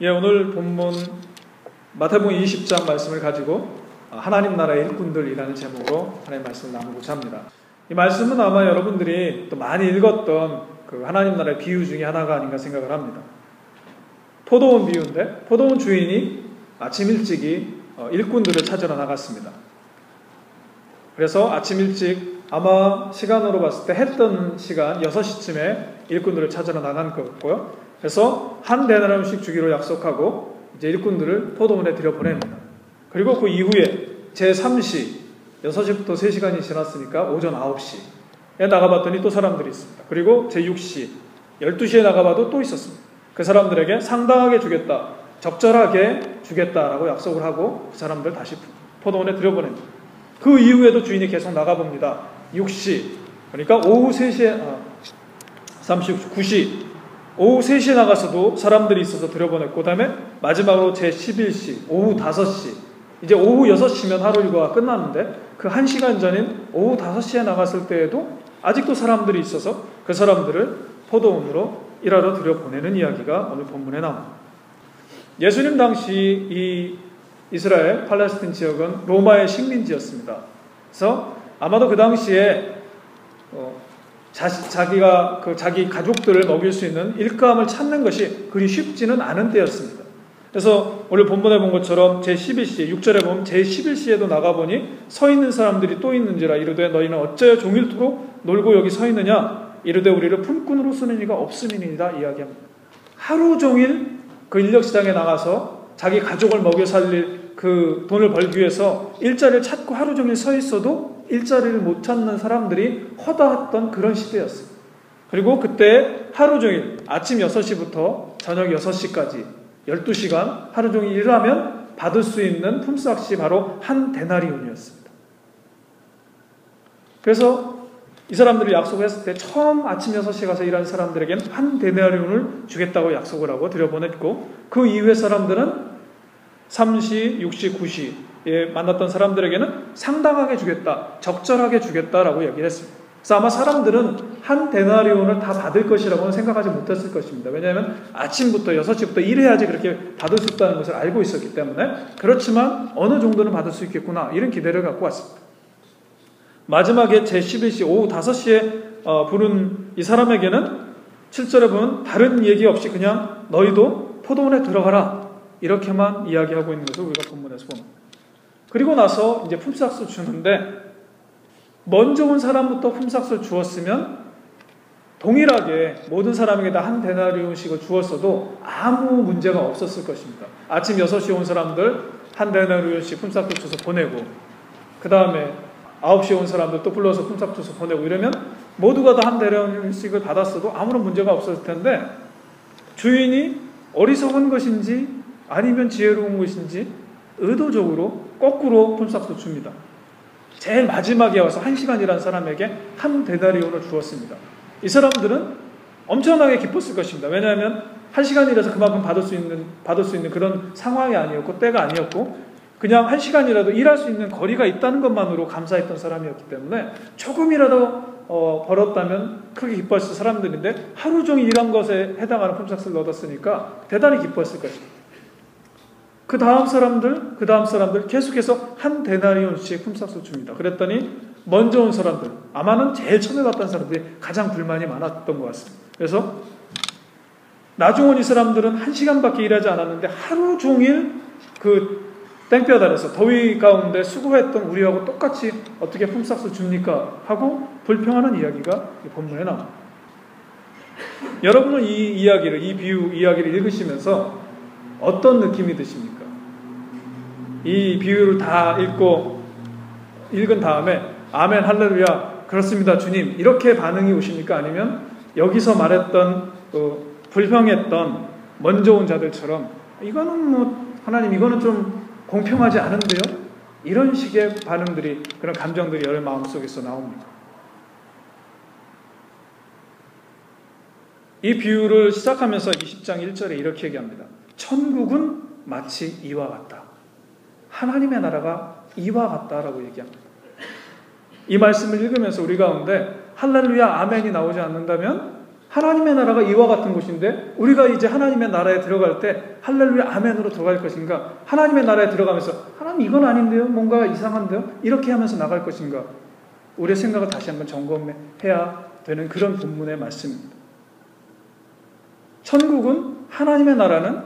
예, 오늘 본문 마태복음 20장 말씀을 가지고 하나님 나라의 일꾼들이라는 제목으로 하나님 말씀을 나누고자 합니다. 이 말씀은 아마 여러분들이 또 많이 읽었던 그 하나님 나라의 비유 중에 하나가 아닌가 생각을 합니다. 포도원 비유인데 포도원 주인이 아침 일찍이 어, 일꾼들을 찾으러 나갔습니다. 그래서 아침 일찍 아마 시간으로 봤을 때 했던 시간 6시쯤에 일꾼들을 찾으러 나간 거였고요. 그래서 한 대나리온씩 주기로 약속하고 이제 일꾼들을 포도원에 들여 보냅니다. 그리고 그 이후에 제3시 6시부터 3시간이 지났으니까 오전 9시에 나가봤더니 또 사람들이 있습니다. 그리고 제6시 12시에 나가봐도 또 있었습니다. 그 사람들에게 상당하게 주겠다, 적절하게 주겠다라고 약속을 하고 그 사람들 다시 포도원에 들여보냅니다. 그 이후에도 주인이 계속 나가봅니다. 6시, 그러니까 오후 3시에, 아, 39시, 오후 3시에 나가서도 사람들이 있어서 들여보냈고, 그 다음에 마지막으로 제 11시, 오후 5시, 이제 오후 6시면 하루 일과가 끝났는데, 그 1시간 전인 오후 5시에 나갔을 때에도 아직도 사람들이 있어서 그 사람들을 포도원으로 일하러 들여보내는 이야기가 오늘 본문에 나옵니다. 예수님 당시 이 이스라엘 팔레스틴 지역은 로마의 식민지였습니다. 그래서 아마도 그 당시에 어, 자, 기가그 자기 가족들을 먹일 수 있는 일감을 찾는 것이 그리 쉽지는 않은 때였습니다. 그래서 오늘 본문에 본 것처럼 제11시, 6절에 보면 제11시에도 나가보니 서 있는 사람들이 또 있는지라 이르되 너희는 어째 종일토록 놀고 여기 서 있느냐 이르되 우리를 품꾼으로 쓰는 이가 없음이니이다 이야기합니다. 하루 종일 그 인력시장에 나가서 자기 가족을 먹여 살릴 그 돈을 벌기 위해서 일자리를 찾고 하루 종일 서 있어도 일자리를 못 찾는 사람들이 허다했던 그런 시대였어요. 그리고 그때 하루 종일 아침 6시부터 저녁 6시까지 12시간 하루 종일 일하면 받을 수 있는 품삯이 바로 한 데나리온이었습니다. 그래서 이 사람들이 약속을 했을 때 처음 아침 6시에 가서 일하는 사람들에게는 한 데나리온을 주겠다고 약속을 하고 들여보냈고 그 이후의 사람들은 3시, 6시, 9시 에 만났던 사람들에게는 상당하게 주겠다, 적절하게 주겠다라고 얘기를 했습니다. 그래서 아마 사람들은 한 데나리온을 다 받을 것이라고는 생각하지 못했을 것입니다. 왜냐하면 아침부터 6시부터 일해야지 그렇게 받을 수 있다는 것을 알고 있었기 때문에 그렇지만 어느 정도는 받을 수 있겠구나 이런 기대를 갖고 왔습니다. 마지막에 제11시 오후 5시에 어, 부른 이 사람에게는 7절에 보면 다른 얘기 없이 그냥 너희도 포도원에 들어가라 이렇게만 이야기하고 있는 것을 우리가 본문에서 봅니다. 그리고 나서 이제 품삯을 주는데 먼저 온 사람부터 품삯을 주었으면 동일하게 모든 사람에게 다 한 데나리온씩을 주었어도 아무 문제가 없었을 것입니다. 아침 6시에 온 사람들 한 데나리온씩 품삯을 줘서 보내고 그 다음에 9시에 온 사람들 또 불러서 품삯 줘서 보내고 이러면 모두가 다 한 데나리온씩을 받았어도 아무런 문제가 없었을 텐데 주인이 어리석은 것인지 아니면 지혜로운 것인지 의도적으로 거꾸로 품삯을 줍니다. 제일 마지막에 와서 한 시간이라는 사람에게 한 데나리온을 주었습니다. 이 사람들은 엄청나게 기뻤을 것입니다. 왜냐하면 한 시간이라서 그만큼 받을 수 있는 받을 수 있는 그런 상황이 아니었고 때가 아니었고 그냥 한 시간이라도 일할 수 있는 거리가 있다는 것만으로 감사했던 사람이었기 때문에 조금이라도 어, 벌었다면 크게 기뻐했을 사람들인데 하루 종일 일한 것에 해당하는 품삯을 얻었으니까 대단히 기뻐했을 것입니다. 그 다음 사람들, 그 다음 사람들 계속해서 한 데나리온씩 품삯을 줍니다. 그랬더니 먼저 온 사람들, 아마는 제일 처음에 왔던 사람들이 가장 불만이 많았던 것 같습니다. 그래서 나중 온 이 사람들은 한 시간밖에 일하지 않았는데 하루 종일 그 땡볕 아래서 더위 가운데 수고했던 우리하고 똑같이 어떻게 품삯을 줍니까? 하고 불평하는 이야기가 본문에 나옵니다. 여러분은 이 이야기를, 이 비유 이야기를 읽으시면서 어떤 느낌이 드십니까? 이 비유를 다 읽고 읽은 다음에 아멘 할렐루야 그렇습니다 주님 이렇게 반응이 오십니까 아니면 여기서 말했던 그 불평했던 먼저 온 자들처럼 이거는 뭐 하나님 이거는 좀 공평하지 않은데요 이런 식의 반응들이 그런 감정들이 여러 마음속에서 나옵니다. 이 비유를 시작하면서 20장 1절에 이렇게 얘기합니다. 천국은 마치 이와 같다. 하나님의 나라가 이와 같다라고 얘기합니다. 이 말씀을 읽으면서 우리 가운데 할렐루야 아멘이 나오지 않는다면 하나님의 나라가 이와 같은 곳인데 우리가 이제 하나님의 나라에 들어갈 때 할렐루야 아멘으로 들어갈 것인가? 하나님의 나라에 들어가면서 하나님 이건 아닌데요? 뭔가 이상한데요? 이렇게 하면서 나갈 것인가? 우리의 생각을 다시 한번 점검해야 되는 그런 본문의 말씀입니다. 천국은 하나님의 나라는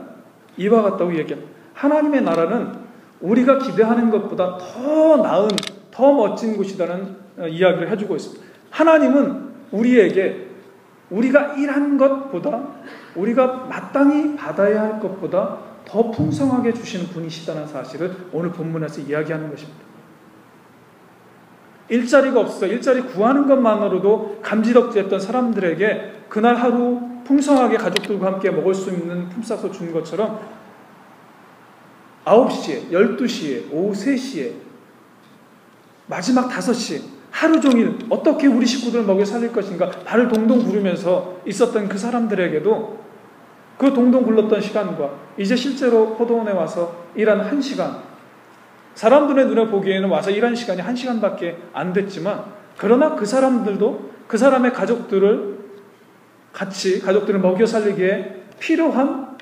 이와 같다고 얘기합니다. 하나님의 나라는 우리가 기대하는 것보다 더 나은, 더 멋진 곳이라는 어, 이야기를 해주고 있습니다. 하나님은 우리에게 우리가 일한 것보다 우리가 마땅히 받아야 할 것보다 더 풍성하게 주시는 분이시다는 사실을 오늘 본문에서 이야기하는 것입니다. 일자리가 없어 일자리 구하는 것만으로도 감지덕지했던 사람들에게 그날 하루 풍성하게 가족들과 함께 먹을 수 있는 품삯을 준 것처럼 9시에, 12시에, 오후 3시에, 마지막 5시에 하루 종일 어떻게 우리 식구들을 먹여 살릴 것인가 발을 동동 구르면서 있었던 그 사람들에게도 그 동동 굴렀던 시간과 이제 실제로 포도원에 와서 일한 한 시간 사람들의 눈에 보기에는 와서 일한 시간이 한 시간밖에 안 됐지만 그러나 그 사람들도 그 사람의 가족들을 같이 가족들을 먹여 살리기에 필요한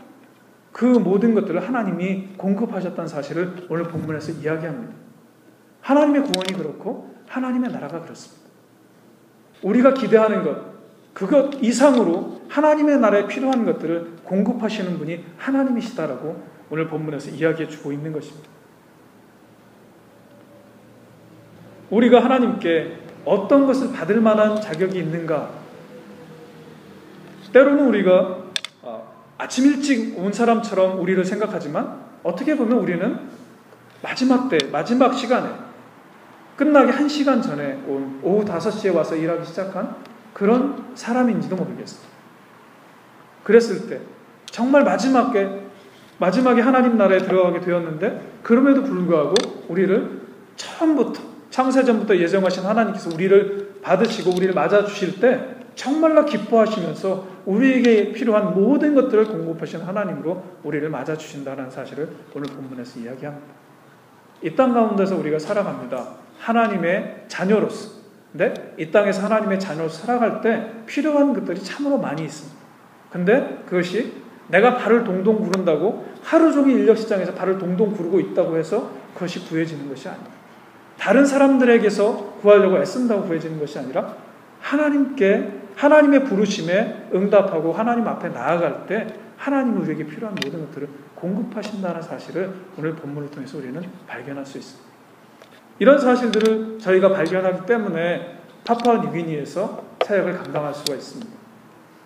그 모든 것들을 하나님이 공급하셨다는 사실을 오늘 본문에서 이야기합니다. 하나님의 구원이 그렇고 하나님의 나라가 그렇습니다. 우리가 기대하는 것, 그것 이상으로 하나님의 나라에 필요한 것들을 공급하시는 분이 하나님이시다라고 오늘 본문에서 이야기해 주고 있는 것입니다. 우리가 하나님께 어떤 것을 받을 만한 자격이 있는가? 때로는 우리가 어, 아침 일찍 온 사람처럼 우리를 생각하지만 어떻게 보면 우리는 마지막 때, 마지막 시간에 끝나기 한 시간 전에 온 오후 5시에 와서 일하기 시작한 그런 사람인지도 모르겠어요. 그랬을 때 정말 마지막에 마지막에 하나님 나라에 들어가게 되었는데 그럼에도 불구하고 우리를 처음부터 창세전부터 예정하신 하나님께서 우리를 받으시고 우리를 맞아 주실 때 정말로 기뻐하시면서 우리에게 필요한 모든 것들을 공급하신 하나님으로 우리를 맞아 주신다는 사실을 오늘 본문에서 이야기합니다. 이 땅 가운데서 우리가 살아갑니다. 하나님의 자녀로서. 근데 이 땅에서 하나님의 자녀로서 살아갈 때 필요한 것들이 참으로 많이 있습니다. 근데 그것이 내가 발을 동동 구른다고 하루 종일 인력 시장에서 발을 동동 구르고 있다고 해서 그것이 구해지는 것이 아닙니다. 다른 사람들에게서 구하려고 애쓴다고 구해지는 것이 아니라 하나님께 하나님의 부르심에 응답하고 하나님 앞에 나아갈 때 하나님 우리에게 필요한 모든 것들을 공급하신다는 사실을 오늘 본문을 통해서 우리는 발견할 수 있습니다. 이런 사실들을 저희가 발견하기 때문에 파푸아 뉴기니에서 사역을 감당할 수가 있습니다.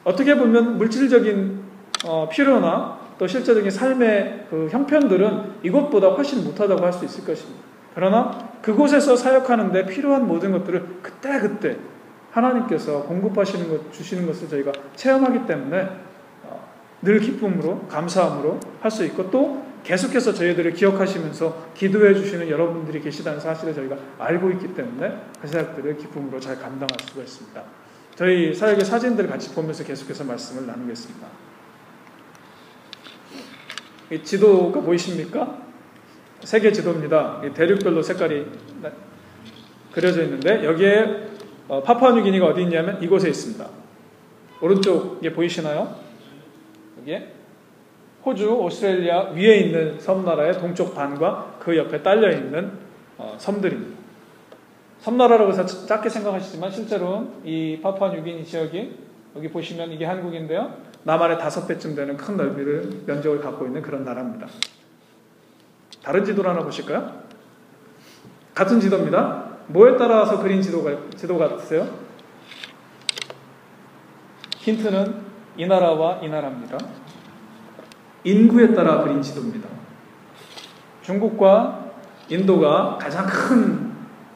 어떻게 보면 물질적인 어, 필요나 또 실제적인 삶의 그 형편들은 이것보다 훨씬 못하다고 할 수 있을 것입니다. 그러나 그곳에서 사역하는데 필요한 모든 것들을 그때그때 하나님께서 공급하시는 것, 주시는 것을 저희가 체험하기 때문에 어, 늘 기쁨으로, 감사함으로 할 수 있고 또 계속해서 저희들을 기억하시면서 기도해 주시는 여러분들이 계시다는 사실을 저희가 알고 있기 때문에 그 사역들을 기쁨으로 잘 감당할 수가 있습니다. 저희 사역의 사진들 같이 보면서 계속해서 말씀을 나누겠습니다. 이 지도가 보이십니까? 세계 지도입니다. 대륙별로 색깔이 그려져 있는데 여기에 어, 파푸아뉴기니가 어디 있냐면 이곳에 있습니다. 오른쪽에 보이시나요? 여기에 호주, 오스트레일리아 위에 있는 섬나라의 동쪽 반과 그 옆에 딸려 있는 어, 섬들입니다. 섬나라라고 해서 작게 생각하시지만 실제로는 이 파푸아뉴기니 지역이 여기 보시면 이게 한국인데요. 남한의 다섯 배쯤 되는 큰 넓이를 면적을 갖고 있는 그런 나라입니다. 다른 지도를 하나 보실까요? 같은 지도입니다. 뭐에 따라서 그린 지도가, 지도 같으세요? 힌트는 이 나라와 이 나라입니다. 인구에 따라 그린 지도입니다. 중국과 인도가 가장 큰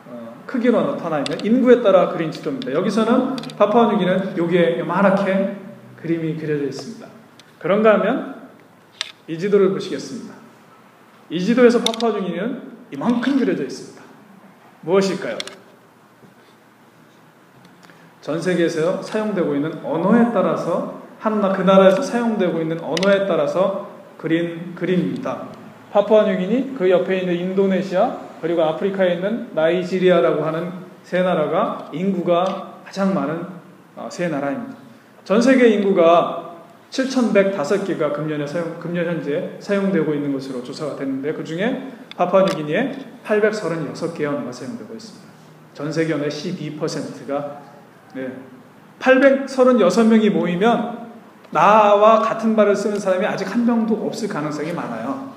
어, 크기로 나타나 있는 인구에 따라 그린 지도입니다. 여기서는 파푸아뉴기는 여기에 요만하게 그림이 그려져 있습니다. 그런가 하면 이 지도를 보시겠습니다. 이 지도에서 파푸아뉴기는 이만큼 그려져 있습니다. 무엇일까요? 전 세계에서 사용되고 있는 언어에 따라서 한 나 그 나라에서 사용되고 있는 언어에 따라서 그린 그림입니다. 파푸아뉴기니 그 옆에 있는 인도네시아 그리고 아프리카에 있는 나이지리아라고 하는 세 나라가 인구가 가장 많은 어, 세 나라입니다. 전 세계 인구가 7,105개가 금년에 사용, 금년 현재 사용되고 있는 것으로 조사가 됐는데 그 중에 파푸아뉴기니에 836개의 언어가 사용되고 있습니다. 전 세계 언어의 12%가 네, 836명이 모이면 나와 같은 말을 쓰는 사람이 아직 한 명도 없을 가능성이 많아요.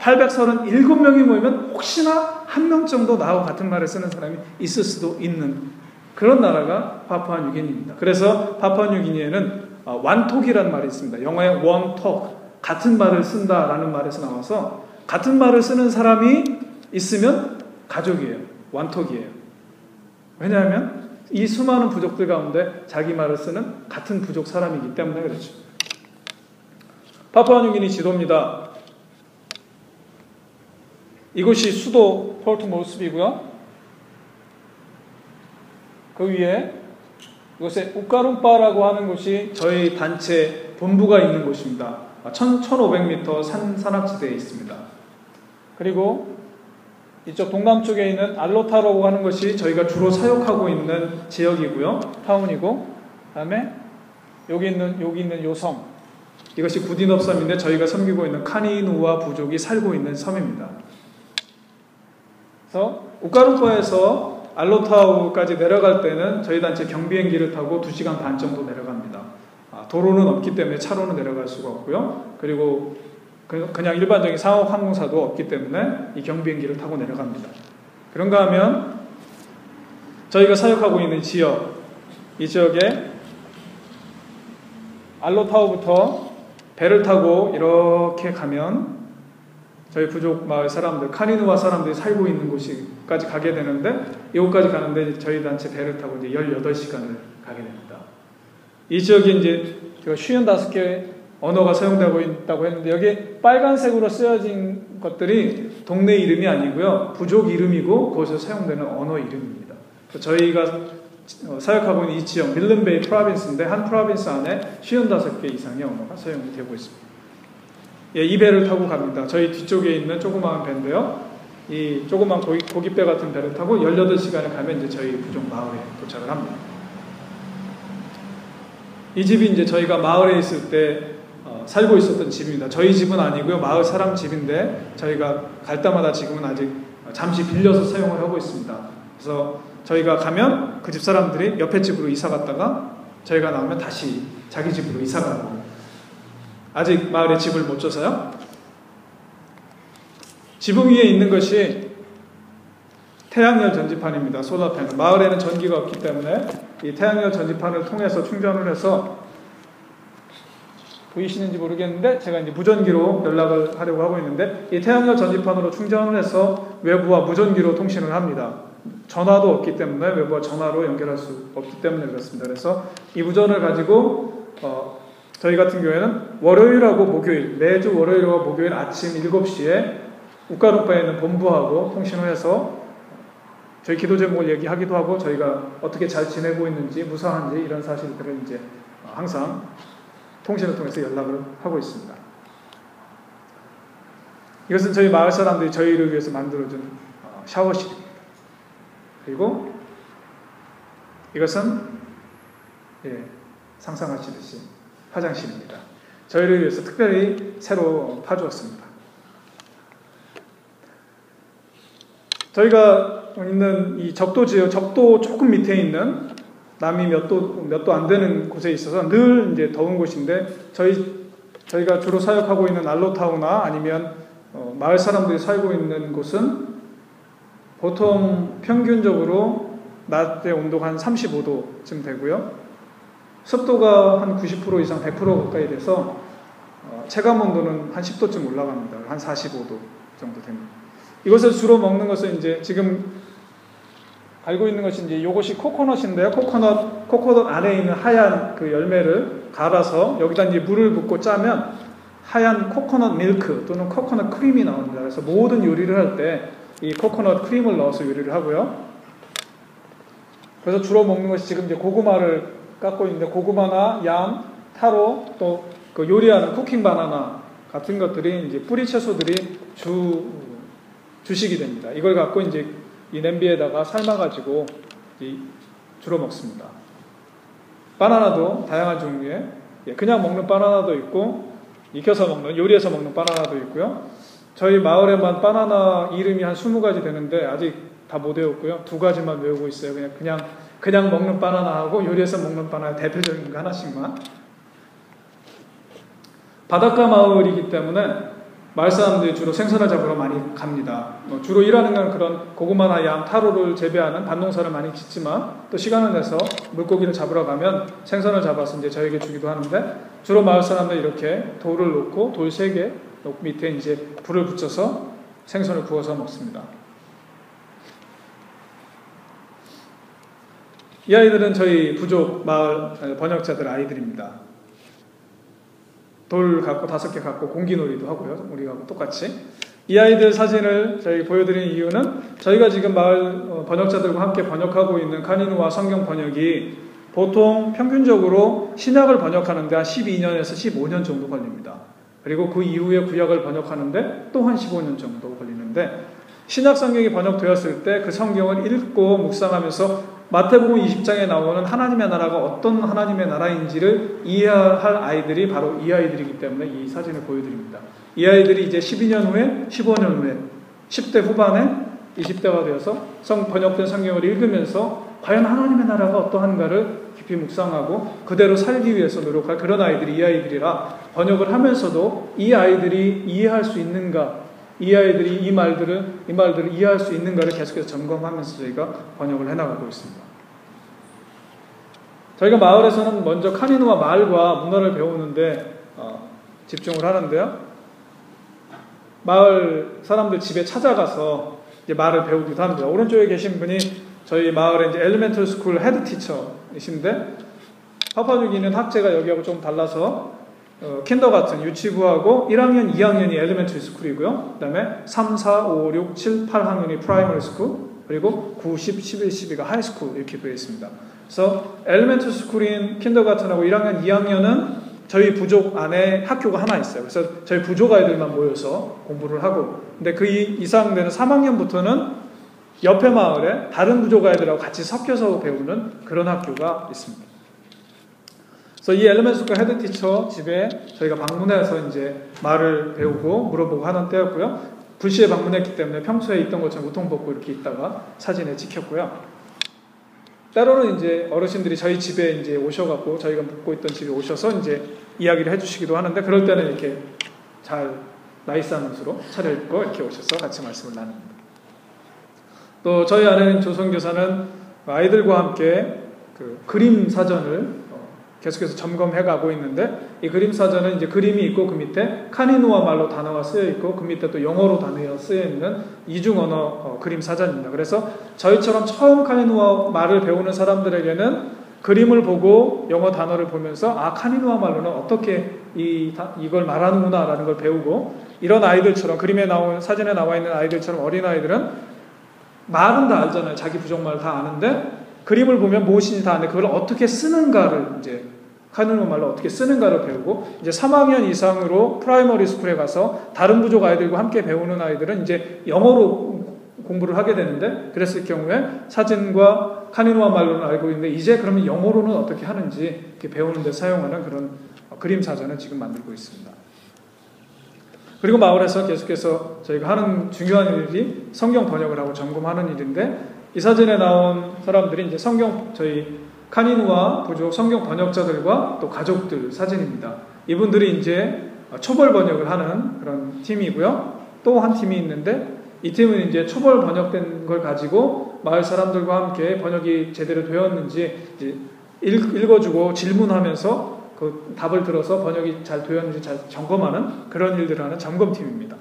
837명이 모이면 혹시나 한 명 정도 나와 같은 말을 쓰는 사람이 있을 수도 있는 그런 나라가 파푸아뉴기니입니다. 그래서 파푸아뉴기니에는 완톡이라는 말이 있습니다. 영어의 원톡 같은 말을 쓴다라는 말에서 나와서 같은 말을 쓰는 사람이 있으면 가족이에요. 완톡이에요. 왜냐하면 이 수많은 부족들 가운데 자기 말을 쓰는 같은 부족 사람이기 때문에 그렇죠. 파푸아뉴기니 지도입니다. 이곳이 수도 포르트 모스비고요. 그 위에 이곳에 우까룸바라고 하는 곳이 저희 단체 본부가 있는 곳입니다. 1500m 산, 산악지대에 있습니다. 그리고 이쪽 동남쪽에 있는 알로타라고 하는 것이 저희가 주로 사역하고 있는 지역이고요. 타운이고, 그 다음에 여기 있는, 여기 있는 요 섬. 이것이 구디넙 섬인데 저희가 섬기고 있는 카니누와 부족이 살고 있는 섬입니다. 그래서 우카루파에서 알로타우까지 내려갈 때는 저희 단체 경비행기를 타고 2시간 반 정도 내려갑니다. 아, 도로는 없기 때문에 차로는 내려갈 수가 없고요. 그리고 그냥 일반적인 상업 항공사도 없기 때문에 이 경비행기를 타고 내려갑니다. 그런가 하면 저희가 사역하고 있는 지역, 이 지역에 알로타우부터 배를 타고 이렇게 가면 저희 부족 마을 사람들, 카니누와 사람들이 살고 있는 곳까지 가게 되는데 이곳까지 가는데 저희 단체 배를 타고 이제 18시간을 가게 됩니다. 이 지역에 이제 제가 55개 언어가 사용되고 있다고 했는데 여기 빨간색으로 쓰여진 것들이 동네 이름이 아니고요. 부족 이름이고 거기서 사용되는 언어 이름입니다. 저희가 어, 사역하고 있는 이 지역 Milne Bay province인데 한 province 안에 55개 이상의 언어가 사용이 되고 있습니다. 예, 이 배를 타고 갑니다. 저희 뒤쪽에 있는 조그마한 배인데요. 이 조그만 고기, 고깃배 같은 배를 타고 18시간을 가면 이제 저희 부족 마을에 도착을 합니다. 이 집이 이제 저희가 마을에 있을 때 어, 살고 있었던 집입니다. 저희 집은 아니고요. 마을 사람 집인데 저희가 갈 때마다 지금은 아직 잠시 빌려서 사용을 하고 있습니다. 그래서 저희가 가면 그 집 사람들이 옆에 집으로 이사 갔다가 저희가 나오면 다시 자기 집으로 이사 가고 아직 마을에 집을 못 줘서요. 지붕 위에 있는 것이 태양열 전지판입니다. 솔라 패널. 마을에는 전기가 없기 때문에 이 태양열 전지판을 통해서 충전을 해서 보이시는지 모르겠는데 제가 이제 무전기로 연락을 하려고 하고 있는데 이 태양열 전지판으로 충전을 해서 외부와 무전기로 통신을 합니다. 전화도 없기 때문에 외부와 전화로 연결할 수 없기 때문에 그렇습니다. 그래서 이 무전을 가지고 어, 저희 같은 경우에는 월요일하고 목요일 매주 월요일과 목요일 아침 7시에 우카루파에 있는 본부하고 통신을 해서 저희 기도 제목을 얘기하기도 하고 저희가 어떻게 잘 지내고 있는지 무사한지 이런 사실들을 이제 항상 통신을 통해서 연락을 하고 있습니다. 이것은 저희 마을 사람들이 저희를 위해서 만들어준 어, 샤워실입니다. 그리고 이것은 예, 상상하시듯이 화장실입니다. 저희를 위해서 특별히 새로 파주었습니다. 저희가 있는 이 적도 지역, 적도 조금 밑에 있는 남이 몇 도, 몇 도 안 되는 곳에 있어서 늘 이제 더운 곳인데, 저희, 저희가 주로 사역하고 있는 알로타우나 아니면 어, 마을 사람들이 살고 있는 곳은 보통 평균적으로 낮에 온도가 한 35도쯤 되고요. 습도가 한 90% 이상 100% 가까이 돼서 어, 체감 온도는 한 10도쯤 올라갑니다. 한 45도 정도 됩니다. 이것을 주로 먹는 것은 이제 지금 알고 있는 것이 이제 이것이 코코넛인데요. 코코넛, 코코넛 안에 있는 하얀 그 열매를 갈아서 여기다 이제 물을 붓고 짜면 하얀 코코넛 밀크 또는 코코넛 크림이 나옵니다. 그래서 모든 요리를 할 때 이 코코넛 크림을 넣어서 요리를 하고요. 그래서 주로 먹는 것이 지금 이제 고구마를 깎고 있는데 고구마나 얌, 타로 또 그 요리하는 쿠킹 바나나 같은 것들이 이제 뿌리 채소들이 주 주식이 됩니다. 이걸 갖고 이제 이 냄비에다가 삶아가지고 주로 먹습니다. 바나나도 다양한 종류의 예, 그냥 먹는 바나나도 있고 익혀서 먹는 요리해서 먹는 바나나도 있고요. 저희 마을에만 바나나 이름이 한 20가지 되는데 아직 다 못 외웠고요. 두 가지만 외우고 있어요. 그냥 그냥 그냥 먹는 바나나하고 요리해서 먹는 바나나 대표적인 거 하나씩만. 바닷가 마을이기 때문에 마을 사람들이 주로 생선을 잡으러 많이 갑니다. 뭐 주로 일하는 건 그런 고구마나 양, 타로를 재배하는 밭농사를 많이 짓지만 또 시간을 내서 물고기를 잡으러 가면 생선을 잡아서 이제 저에게 주기도 하는데 주로 마을 사람들이 이렇게 돌을 놓고 돌 세 개 밑에 이제 불을 붙여서 생선을 구워서 먹습니다. 이 아이들은 저희 부족 마을 번역자들 아이들입니다. 돌 갖고 다섯 개 갖고 공기놀이도 하고요. 우리가 똑같이. 이 아이들 사진을 저희 보여드리는 이유는 저희가 지금 마을 어, 번역자들과 함께 번역하고 있는 카니누와 성경 번역이 보통 평균적으로 신약을 번역하는데 한 12년에서 15년 정도 걸립니다. 그리고 그 이후에 구약을 번역하는데 또 한 15년 정도 걸리는데 신약 성경이 번역되었을 때 그 성경을 읽고 묵상하면서 마태복음 20장에 나오는 하나님의 나라가 어떤 하나님의 나라인지를 이해할 아이들이 바로 이 아이들이기 때문에 이 사진을 보여드립니다. 이 아이들이 이제 12년 후에, 15년 후에, 10대 후반에 20대가 되어서 성 번역된 성경을 읽으면서 과연 하나님의 나라가 어떠한가를 깊이 묵상하고 그대로 살기 위해서 노력할 그런 아이들이 이 아이들이라 번역을 하면서도 이 아이들이 이해할 수 있는가 이 아이들이 이 말들을 이 말들을 이해할 수 있는가를 계속해서 점검하면서 저희가 번역을 해나가고 있습니다. 저희가 마을에서는 먼저 카니누와 말과 문화를 배우는데 어, 집중을 하는데요. 마을 사람들 집에 찾아가서 이제 말을 배우기도 합니다. 오른쪽에 계신 분이 저희 마을의 이제 elementary school head teacher이신데 파파뉴기니는 학제가 여기하고 좀 달라서 어, kinder가튼 유치부하고 1학년, 2학년이 elementary school이고요. 그 다음에 3, 4, 5, 6, 7, 8학년이 primary school, 그리고 9, 10, 11, 12가 high school 이렇게 되어 있습니다. 그래서 elementary school인 kindergarten하고 1학년, 2학년은 저희 부족 안에 학교가 하나 있어요. 그래서 저희 부족 아이들만 모여서 공부를 하고, 근데 그 이상 되는 3학년부터는 옆에 마을에 다른 부족 아이들하고 같이 섞여서 배우는 그런 학교가 있습니다. 그래서 이 elementary school head teacher 집에 저희가 방문해서 이제 말을 배우고 물어보고 하는 때였고요. 불시에 방문했기 때문에 평소에 있던 것처럼 웃통 벗고 이렇게 있다가 사진에 찍혔고요. 때로는 이제 어르신들이 저희 집에 이제 오셔갖고 저희가 묵고 있던 집에 오셔서 이제 이야기를 해주시기도 하는데 그럴 때는 이렇게 잘 나이스한 옷으로 차려입고 이렇게 오셔서 같이 말씀을 나눕니다. 또 저희 아는 조성교사는 아이들과 함께 그 그림 사전을 계속해서 점검해 가고 있는데 이 그림 사전은 이제 그림이 있고 그 밑에 카니누아 말로 단어가 쓰여 있고 그 밑에 또 영어로 단어가 쓰여 있는 이중 언어 어, 그림 사전입니다. 그래서 저희처럼 처음 카니누아 말을 배우는 사람들에게는 그림을 보고 영어 단어를 보면서 아 카니누아 말로는 어떻게 이 이걸 말하는구나라는 걸 배우고 이런 아이들처럼 그림에 나온 사진에 나와 있는 아이들처럼 어린 아이들은 말은 다 알잖아요. 자기 부족말 다 아는데 그림을 보면 무엇인지 다 아는데 그걸 어떻게 쓰는가를 이제 카니누아 말로 어떻게 쓰는가를 배우고 이제 3학년 이상으로 primary school에 가서 다른 부족 아이들과 함께 배우는 아이들은 이제 영어로 공부를 하게 되는데 그랬을 경우에 사진과 카니노아 말로는 알고 있는데 이제 그러면 영어로는 어떻게 하는지 이렇게 배우는 데 사용하는 그런 그림 사전을 지금 만들고 있습니다. 그리고 마을에서 계속해서 저희가 하는 중요한 일이 성경 번역을 하고 점검하는 일인데 이 사진에 나온 사람들이 이제 성경 저희 카니누와 부족 성경 번역자들과 또 가족들 사진입니다. 이분들이 이제 초벌 번역을 하는 그런 팀이고요. 또 한 팀이 있는데 이 팀은 이제 초벌 번역된 걸 가지고 마을 사람들과 함께 번역이 제대로 되었는지 읽어주고 질문하면서 그 답을 들어서 번역이 잘 되었는지 잘 점검하는 그런 일들을 하는 점검팀입니다.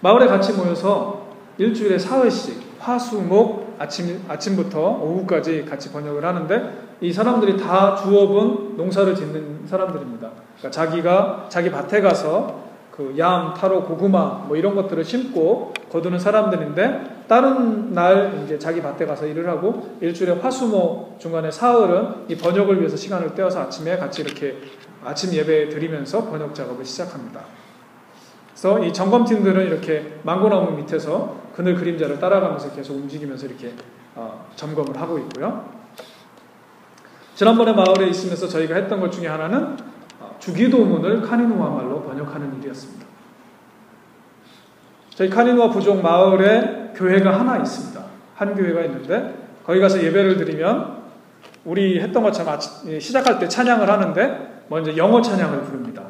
마을에 같이 모여서 일주일에 사흘씩 화수목 아침 아침부터 오후까지 같이 번역을 하는데 이 사람들이 다 주업은 농사를 짓는 사람들입니다. 그러니까 자기가 자기 밭에 가서 그 양, 타로, 고구마 뭐 이런 것들을 심고 거두는 사람들인데 다른 날 이제 자기 밭에 가서 일을 하고 일주일에 화수목 중간에 사흘은 이 번역을 위해서 시간을 떼어서 아침에 같이 이렇게 아침 예배 드리면서 번역 작업을 시작합니다. 그래서 이 점검팀들은 이렇게 망고나무 밑에서 그늘 그림자를 따라가면서 계속 움직이면서 이렇게 어, 점검을 하고 있고요. 지난번에 마을에 있으면서 저희가 했던 것 중에 하나는 주기도문을 카니누아 말로 번역하는 일이었습니다. 저희 카니누아 부족 마을에 교회가 하나 있습니다. 한 교회가 있는데 거기 가서 예배를 드리면 우리 했던 것처럼 시작할 때 찬양을 하는데 먼저 영어 찬양을 부릅니다.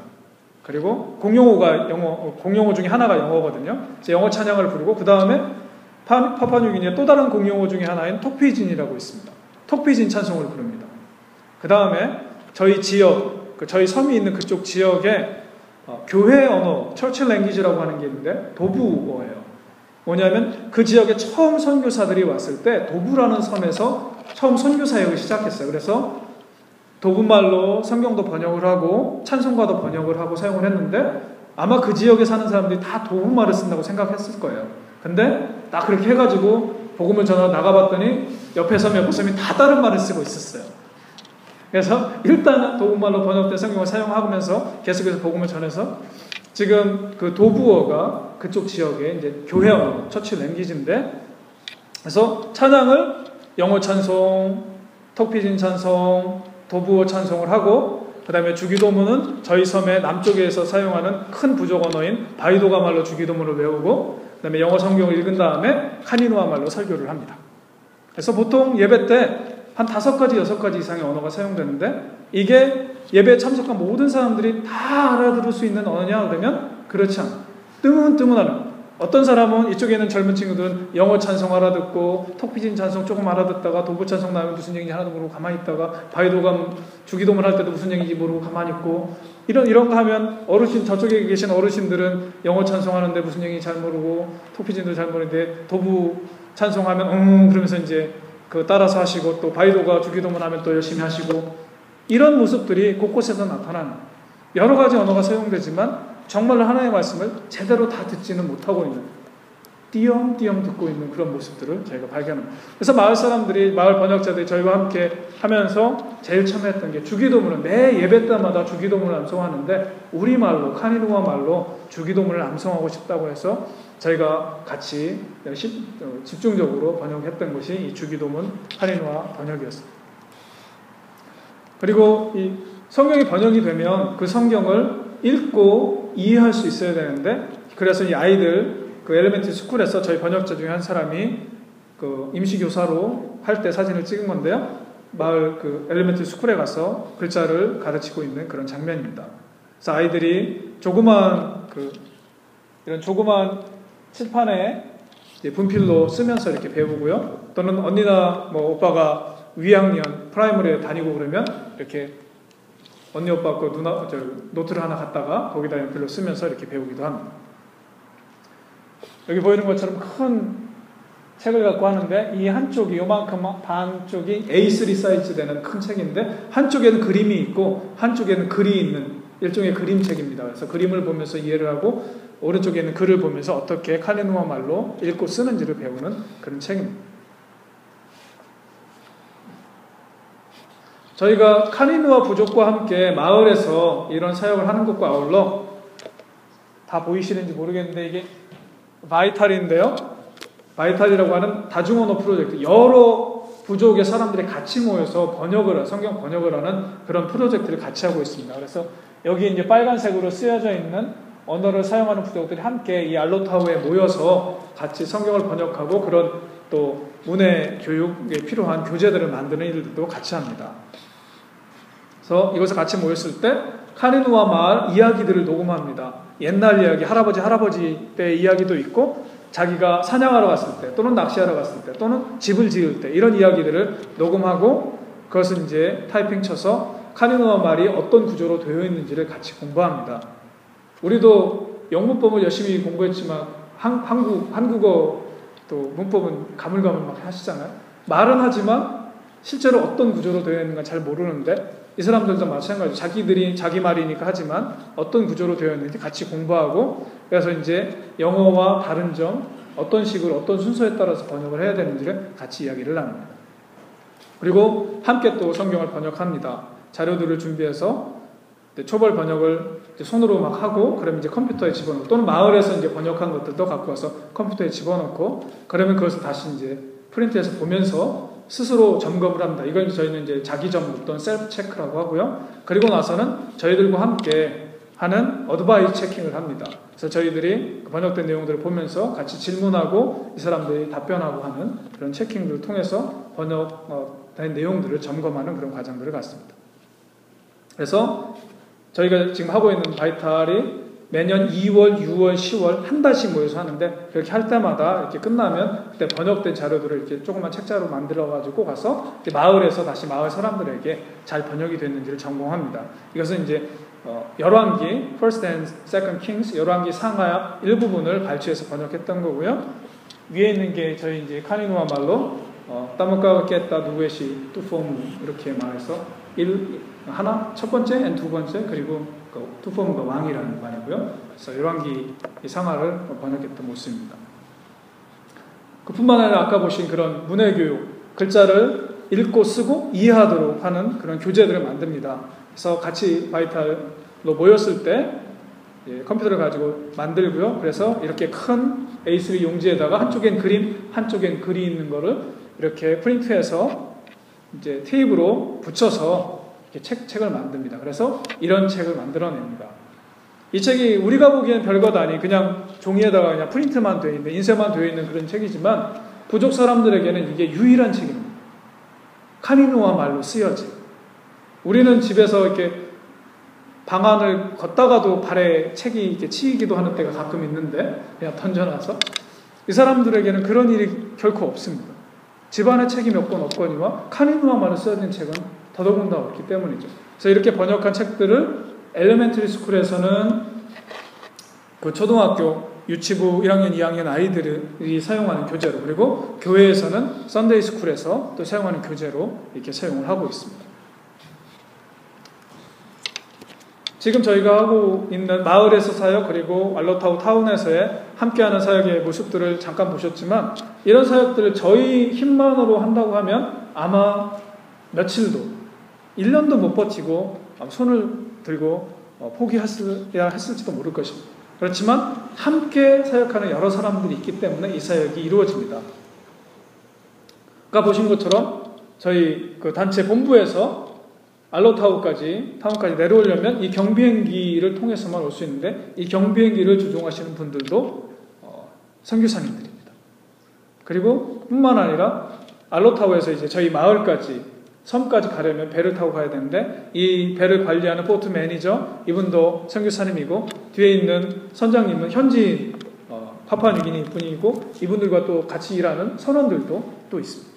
그리고 공용어가 영어 공용어 중에 하나가 영어거든요. 영어 찬양을 부르고 그 다음에 파파뉴기니아 또 다른 공용어 중에 하나인 톡피진이라고 있습니다. 톡피진 찬송을 부릅니다. 그 다음에 저희 지역, 그 저희 섬이 있는 그쪽 지역에 어, 교회 언어, 철치 랭귀지라고 하는 게 있는데 도부어예요. 뭐냐면 그 지역에 처음 선교사들이 왔을 때 도부라는 섬에서 처음 선교 사역을 시작했어요. 그래서 도부말로 성경도 번역을 하고 찬송가도 번역을 하고 사용을 했는데 아마 그 지역에 사는 사람들이 다 도부말을 쓴다고 생각했을 거예요. 근데 딱 그렇게 해가지고 복음을 전하 나가봤더니 옆에 섬 옆에 섬이 다 다른 말을 쓰고 있었어요. 그래서 일단은 도구말로 번역된 성경을 사용하면서 계속해서 복음을 전해서 지금 그 도부어가 그쪽 지역에 이제 교회 언어, 처치 랭귀지인데 그래서 찬양을 영어 찬송, 톡피진 찬송, 도부어 찬송을 하고 그 다음에 주기도문은 저희 섬의 남쪽에서 사용하는 큰 부족 언어인 바이도가 말로 주기도문을 외우고 그 다음에 영어 성경을 읽은 다음에 카니누아 말로 설교를 합니다. 그래서 보통 예배 때 한 다섯 가지, 여섯 가지 이상의 언어가 사용되는데 이게 예배에 참석한 모든 사람들이 다 알아들을 수 있는 언어냐 그러면 그렇지 않아. 뜨문뜨문하는 어떤 사람은 이쪽에 있는 젊은 친구들은 영어 찬송 알아 듣고 톡피진 찬송 조금 알아 듣다가 도부 찬송 나오면 무슨 얘기인지 하나도 모르고 가만히 있다가 바이도감 주기도문 할 때도 무슨 얘기인지 모르고 가만히 있고 이런 이런 거 하면 어르신 저쪽에 계신 어르신들은 영어 찬송하는데 무슨 얘기인지 잘 모르고 톡피진도 잘 모르는데 도부 찬송하면 음 그러면서 이제 그 따라서 하시고 또 바이도가 주기도문 하면 또 열심히 하시고 이런 모습들이 곳곳에서 나타나는 여러 가지 언어가 사용되지만 정말로 하나님의 말씀을 제대로 다 듣지는 못하고 있는 띄엄띄엄 듣고 있는 그런 모습들을 저희가 발견합니다. 그래서 마을 사람들이 마을 번역자들이 저희와 함께 하면서 제일 처음 했던 게 주기도문을 매 예배 때마다 주기도문을 암송하는데 우리 말로 카니누아 말로 주기도문을 암송하고 싶다고 해서 저희가 같이 집중적으로 번역했던 것이 이 주기도문 카니누아 번역이었습니다. 그리고 이 성경이 번역이 되면 그 성경을 읽고 이해할 수 있어야 되는데 그래서 이 아이들 그 엘리멘트 스쿨에서 저희 번역자 중에 한 사람이 그 임시 교사로 할 때 사진을 찍은 건데요. 마을 그 엘리멘트 스쿨에 가서 글자를 가르치고 있는 그런 장면입니다. 그래서 아이들이 조그만 그 이런 조그만 칠판에 분필로 쓰면서 이렇게 배우고요. 또는 언니나 뭐 오빠가 윗학년 primary에 다니고 그러면 이렇게 언니 오빠 거 누나 저 노트를 하나 갖다가 거기다 연필로 쓰면서 이렇게 배우기도 합니다. 여기 보이는 것처럼 큰 책을 갖고 하는데 이 한쪽이 요만큼 반쪽이 A3 사이즈 되는 큰 책인데 한쪽에는 그림이 있고 한쪽에는 글이 있는 일종의 그림책입니다. 그래서 그림을 보면서 이해를 하고 오른쪽에는 글을 보면서 어떻게 카네누아 말로 읽고 쓰는지를 배우는 그런 책입니다. 저희가 카니누아 부족과 함께 마을에서 이런 사역을 하는 것과 아울러 다 보이시는지 모르겠는데 이게 바이탈인데요. 바이탈이라고 하는 다중언어 프로젝트. 여러 부족의 사람들이 같이 모여서 번역을, 성경 번역을 하는 그런 프로젝트를 같이 하고 있습니다. 그래서 여기 이제 빨간색으로 쓰여져 있는 언어를 사용하는 부족들이 함께 이 알로타우에 모여서 같이 성경을 번역하고 그런 또 문해 교육에 필요한 교재들을 만드는 일들도 같이 합니다. 그래서 이것을 같이 모였을 때 카리누아 마을 이야기들을 녹음합니다. 옛날 이야기, 할아버지, 할아버지 때 이야기도 있고 자기가 사냥하러 갔을 때 또는 낚시하러 갔을 때 또는 집을 지을 때 이런 이야기들을 녹음하고 그것을 이제 타이핑 쳐서 카리누아 말이 어떤 구조로 되어 있는지를 같이 공부합니다. 우리도 영문법을 열심히 공부했지만 한, 한국, 한국어 또 문법은 가물가물 막 하시잖아요. 말은 하지만 실제로 어떤 구조로 되어 있는가 잘 모르는데 이 사람들도 마찬가지 자기들이 자기 말이니까 하지만 어떤 구조로 되어 있는지 같이 공부하고 그래서 이제 영어와 다른 점 어떤 식으로 어떤 순서에 따라서 번역을 해야 되는지를 같이 이야기를 나눕니다. 그리고 함께 또 성경을 번역합니다. 자료들을 준비해서 초벌 번역을 손으로 막 하고 그러면 이제 컴퓨터에 집어넣고 또는 마을에서 이제 번역한 것들도 갖고 와서 컴퓨터에 집어넣고 그러면 그것을 다시 이제 프린트해서 보면서 스스로 점검을 합니다. 이걸 저희는 이제 자기 점검 self check라고 하고요. 그리고 나서는 저희들과 함께 하는 advisor checking을 합니다. 그래서 저희들이 그 번역된 내용들을 보면서 같이 질문하고 이 사람들이 답변하고 하는 그런 checking들을 통해서 번역된 내용들을 점검하는 그런 과정들을 갖습니다. 그래서 저희가 지금 하고 있는 바이탈이 매년 2월, 6월, 10월 한 달씩 모여서 하는데 그렇게 할 때마다 이렇게 끝나면 그때 번역된 자료들을 이렇게 조그만 책자로 만들어 가지고 가서 마을에서 다시 마을 사람들에게 잘 번역이 됐는지를 점검합니다. 이것은 이제 어, 열왕기 First and Second Kings 열왕기 상하 일부분을 발췌해서 번역했던 거고요. 위에 있는 게 저희 이제 카니누아 말로 어, 따먹가 깼다 누구의시 뚜포무 이렇게 말해서 일, 하나 첫 번째, 두 번째 그리고 그 투폼과 왕이라는 말이고요. 그래서 열왕기 상하를 번역했던 모습입니다. 그뿐만 아니라 아까 보신 그런 문해 교육 글자를 읽고 쓰고 이해하도록 하는 그런 교재들을 만듭니다. 그래서 같이 바이탈로 모였을 때 예, 컴퓨터를 가지고 만들고요. 그래서 이렇게 큰 A3 용지에다가 한쪽엔 그림, 한쪽엔 글이 있는 거를 이렇게 프린트해서 이제 테이프로 붙여서 책, 책을 만듭니다. 그래서 이런 책을 만들어냅니다. 이 책이 우리가 보기엔 별것 아니 그냥 종이에다가 그냥 프린트만 되어 있는 인쇄만 되어 있는 그런 책이지만 부족 사람들에게는 이게 유일한 책입니다. 카니누아 말로 쓰여진. 우리는 집에서 이렇게 방안을 걷다가도 발에 책이 이렇게 치이기도 하는 때가 가끔 있는데 그냥 던져놔서 이 사람들에게는 그런 일이 결코 없습니다. 집안에 책이 몇 권 없거니와 카니누아 말로 쓰여진 책은 더더군다나 없기 때문이죠. 그래서 이렇게 번역한 책들을 elementary school에서는 그 초등학교 유치부 1학년, 2학년 아이들이 사용하는 교재로 그리고 교회에서는 Sunday school에서 또 사용하는 교재로 이렇게 사용을 하고 있습니다. 지금 저희가 하고 있는 마을에서 사역 그리고 알로타우 타운에서의 함께하는 사역의 모습들을 잠깐 보셨지만 이런 사역들을 저희 힘만으로 한다고 하면 아마 며칠도 1년도 못 버티고 손을 들고 어, 포기했어야 했을지도 모를 것입니다. 그렇지만 함께 사역하는 여러 사람들이 있기 때문에 이 사역이 이루어집니다. 아까 보신 것처럼 저희 그 단체 본부에서 알로타우까지 타운까지 내려오려면 이 경비행기를 통해서만 올 수 있는데 이 경비행기를 조종하시는 분들도 어, 선교사님들입니다. 그리고 뿐만 아니라 알로타우에서 이제 저희 마을까지 섬까지 가려면 배를 타고 가야 되는데 이 배를 관리하는 boat manager 이분도 선교사님이고 뒤에 있는 선장님은 현지인 어, 파파뉴기니 분이고 이분들과 또 같이 일하는 선원들도 또 있습니다.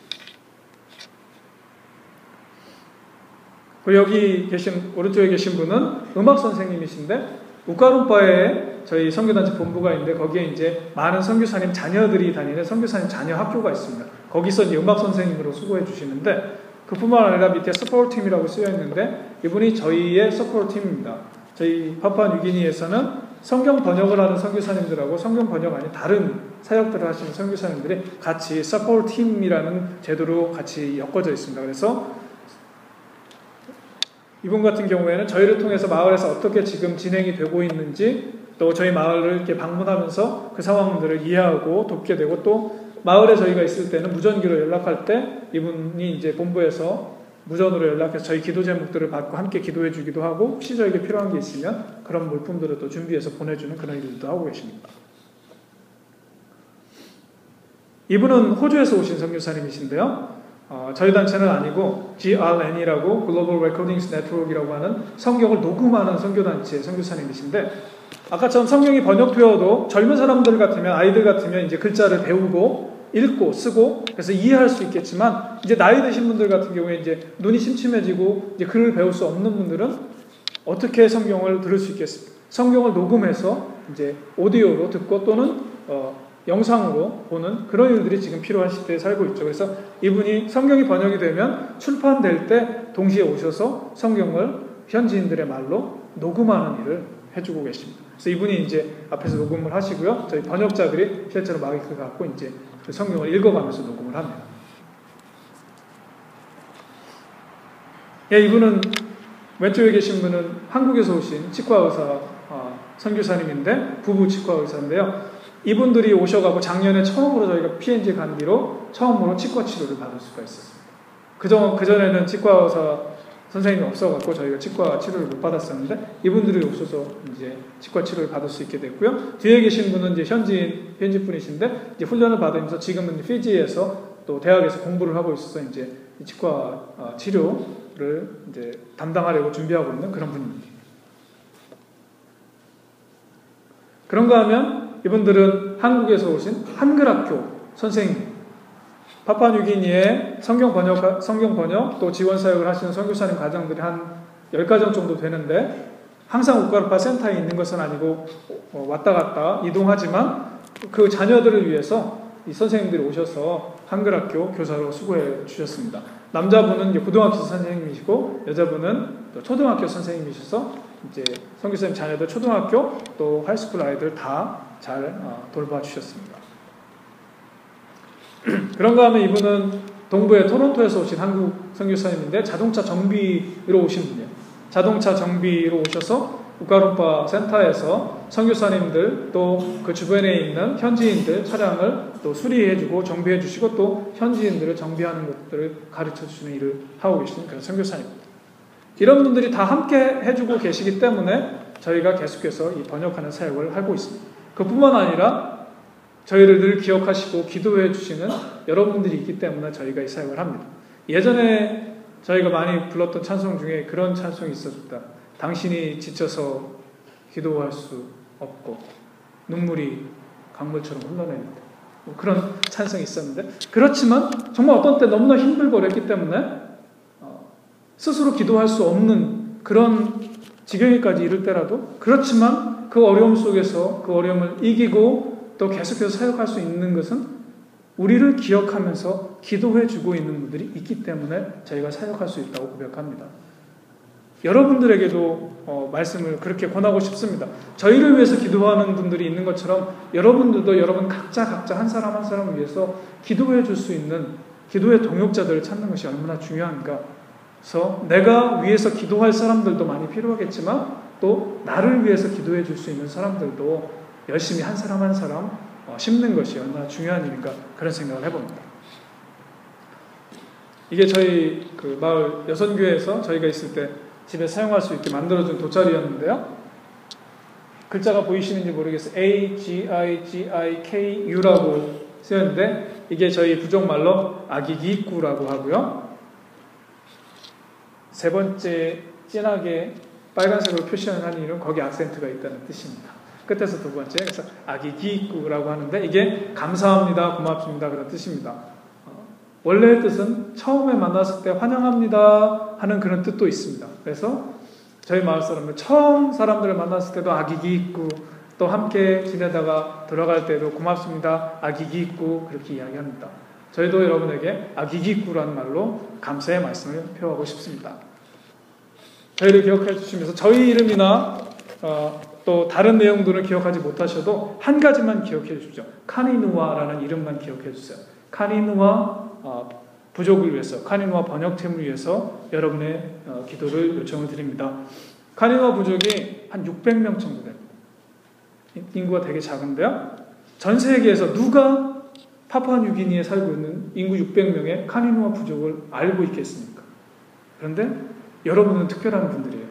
그리고 여기 계신 오른쪽에 계신 분은 음악 선생님이신데 우카룸파에 저희 선교단체 본부가 있는데 거기에 이제 많은 선교사님 자녀들이 다니는 선교사님 자녀 학교가 있습니다. 거기서 이제 음악 선생님으로 수고해 주시는데 그뿐만 아니라 밑에 support team이라고 쓰여 있는데 이분이 저희의 support team입니다. 저희 파푸아 뉴기니에서는 성경 번역을 하는 선교사님들하고 성경 번역 아닌 다른 사역들을 하시는 선교사님들이 같이 support team이라는 제도로 같이 엮어져 있습니다. 그래서 이분 같은 경우에는 저희를 통해서 마을에서 어떻게 지금 진행이 되고 있는지 또 저희 마을을 이렇게 방문하면서 그 상황들을 이해하고 돕게 되고 또 마을에 저희가 있을 때는 무전기로 연락할 때 이분이 이제 본부에서 무전으로 연락해서 저희 기도 제목들을 받고 함께 기도해 주기도 하고 혹시 저에게 필요한 게 있으면 그런 물품들을 또 준비해서 보내주는 그런 일도 하고 계십니다. 이분은 호주에서 오신 선교사님이신데요. 어, 저희 단체는 아니고 GRN이라고 Global Recordings Network이라고 하는 성경을 녹음하는 선교단체의 선교사님이신데 아까처럼 성경이 번역되어도 젊은 사람들 같으면 아이들 같으면 이제 글자를 배우고 읽고 쓰고 그래서 이해할 수 있겠지만 이제 나이 드신 분들 같은 경우에 이제 눈이 침침해지고 이제 글을 배울 수 없는 분들은 어떻게 성경을 들을 수 있겠습니까? 성경을 녹음해서 이제 오디오로 듣고 또는 어, 영상으로 보는 그런 일들이 지금 필요한 시대에 살고 있죠. 그래서 이분이 성경이 번역이 되면 출판될 때 동시에 오셔서 성경을 현지인들의 말로 녹음하는 일을 해주고 계십니다. 그래서 이분이 이제 앞에서 녹음을 하시고요. 저희 번역자들이 실제로 마이크 갖고 이제 그 성경을 읽어가면서 녹음을 합니다. 예, 이분은 왼쪽에 계신 분은 한국에서 오신 치과 의사 어, 선교사님인데 부부 치과 의사인데요. 이분들이 오셔가고 작년에 처음으로 저희가 PNG 간 뒤로 처음으로 치과 치료를 받을 수가 있었습니다. 그전 그전에는 치과 의사 선생님이 없어갖고 저희가 치과 치료를 못 받았었는데 이분들이 없어서 이제 치과 치료를 받을 수 있게 됐고요. 뒤에 계신 분은 이제 현지인 현지 분이신데 이제 훈련을 받으면서 지금은 피지에서 또 대학에서 공부를 하고 있어서 이제 치과 어, 치료를 이제 담당하려고 준비하고 있는 그런 분입니다. 그런가 하면 이분들은 한국에서 오신 한글학교 선생님 파파뉴기니에 성경 번역, 성경 번역 또 지원 사역을 하시는 선교사님 가정들이 한 10가정 정도 되는데 항상 우가르파 센터에 있는 것은 아니고 어, 왔다 갔다 이동하지만 그 자녀들을 위해서 이 선생님들이 오셔서 한글학교 교사로 수고해 주셨습니다. 남자분은 고등학교 선생님이시고 여자분은 초등학교 선생님이셔서 이제 선교사님 자녀들 초등학교 또 high school 아이들 다 잘 어, 돌봐 주셨습니다. 그런가 하면 이분은 동부의 토론토에서 오신 한국 선교사님인데 자동차 정비로 오신 분이에요. 자동차 정비로 오셔서 우카룸파 센터에서 선교사님들 또 그 주변에 있는 현지인들 차량을 또 수리해주고 정비해 주시고 또 현지인들을 정비하는 것들을 가르쳐주시는 일을 하고 계시는 그런 선교사입니다. 이런 분들이 다 함께 해주고 계시기 때문에 저희가 계속해서 이 번역하는 사역을 하고 있습니다. 그뿐만 아니라 저희를 늘 기억하시고 기도해 주시는 여러분들이 있기 때문에 저희가 이 사역을 합니다. 예전에 저희가 많이 불렀던 찬송 중에 그런 찬송이 있었다. 당신이 지쳐서 기도할 수 없고 눈물이 강물처럼 흘러내린다. 뭐 그런 찬송이 있었는데 그렇지만 정말 어떤 때 너무나 힘들고 어렵기 때문에 어, 스스로 기도할 수 없는 그런 지경에까지 이를 때라도 그렇지만 그 어려움 속에서 그 어려움을 이기고 또 계속해서 사역할 수 있는 것은 우리를 기억하면서 기도해 주고 있는 분들이 있기 때문에 저희가 사역할 수 있다고 고백합니다. 여러분들에게도 어, 말씀을 그렇게 권하고 싶습니다. 저희를 위해서 기도하는 분들이 있는 것처럼 여러분들도 여러분 각자 각자 한 사람 한 사람을 위해서 기도해 줄 수 있는 기도의 동역자들을 찾는 것이 얼마나 중요한가. 그래서 내가 위해서 기도할 사람들도 많이 필요하겠지만 또 나를 위해서 기도해 줄 수 있는 사람들도 열심히 한 사람 한 사람 어, 심는 것이 얼마나 중요한 일인가 그런 생각을 해봅니다. 이게 저희 그 마을 여선교회에서 저희가 있을 때 집에 사용할 수 있게 만들어준 돗자리였는데요. 글자가 보이시는지 모르겠어요. A, G, I, G, I, K, U라고 쓰였는데 이게 저희 부족말로 아기기꾸라고 하고요. 세 번째 진하게 빨간색으로 표시한 이유는 거기 악센트가 있다는 뜻입니다. 끝에서 두 번째 그래서 아기기꾸라고 하는데 이게 감사합니다, 고맙습니다 그런 뜻입니다. 어, 원래의 뜻은 처음에 만났을 때 환영합니다 하는 그런 뜻도 있습니다. 그래서 저희 마을 사람들 처음 사람들을 만났을 때도 아기기꾸 또 함께 지내다가 들어갈 때도 고맙습니다, 아기기꾸 그렇게 이야기합니다. 저희도 여러분에게 아기기꾸라는 말로 감사의 말씀을 표하고 싶습니다. 저희를 기억해 주시면서 저희 이름이나 어, 또 다른 내용들을 기억하지 못하셔도 한 가지만 기억해 주십시오. 카니누아라는 이름만 기억해 주세요. 카니누아 어, 부족을 위해서, 카니누아 번역팀을 위해서 여러분의 어, 기도를 요청을 드립니다. 카니누아 부족이 한 600명 정도 됩니다. 인구가 되게 작은데요. 전 세계에서 누가 파푸아뉴기니에 살고 있는 인구 600명의 카니누아 부족을 알고 있겠습니까? 그런데 여러분은 특별한 분들이에요.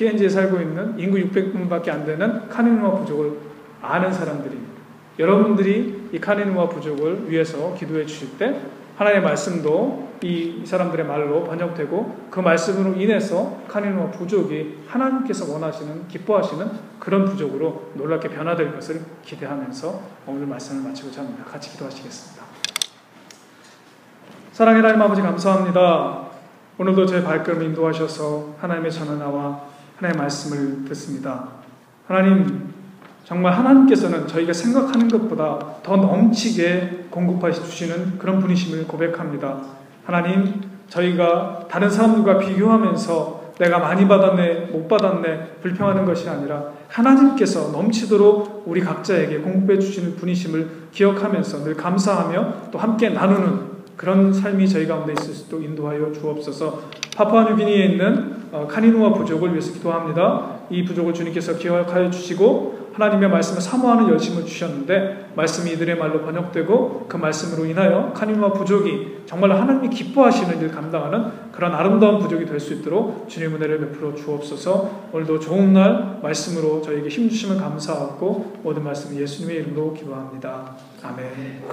PNG에 살고 있는 인구 600분밖에 안 되는 카네누아 부족을 아는 사람들입니다. 여러분들이 이 카네누아 부족을 위해서 기도해 주실 때 하나님의 말씀도 이 사람들의 말로 번역되고 그 말씀으로 인해서 카네누아 부족이 하나님께서 원하시는 기뻐하시는 그런 부족으로 놀랍게 변화될 것을 기대하면서 오늘 말씀을 마치고자 합니다. 같이 기도하시겠습니다. 사랑의 하나님 아버지 감사합니다. 오늘도 제 발걸음 인도하셔서 하나님의 전하나와 하나님의 말씀을 듣습니다. 하나님, 정말 하나님께서는 저희가 생각하는 것보다 더 넘치게 공급하시 주시는 그런 분이심을 고백합니다. 하나님, 저희가 다른 사람들과 비교하면서 내가 많이 받았네, 못 받았네, 불평하는 것이 아니라 하나님께서 넘치도록 우리 각자에게 공급해 주시는 분이심을 기억하면서 늘 감사하며 또 함께 나누는 그런 삶이 저희 가운데 있을 수 있도록 인도하여 주옵소서. 파푸아뉴기니에 있는 어, 카니누아 부족을 위해서 기도합니다. 이 부족을 주님께서 기억하여 주시고 하나님의 말씀을 사모하는 열심을 주셨는데 말씀이 이들의 말로 번역되고 그 말씀으로 인하여 카니와 부족이 정말 하나님이 기뻐하시는 일 감당하는 그런 아름다운 부족이 될 수 있도록 주님 은혜를 베풀어 주옵소서 오늘도 좋은 날 말씀으로 저에게 힘 주심을 감사하고 모든 말씀 예수님의 이름으로 기도합니다. 아멘.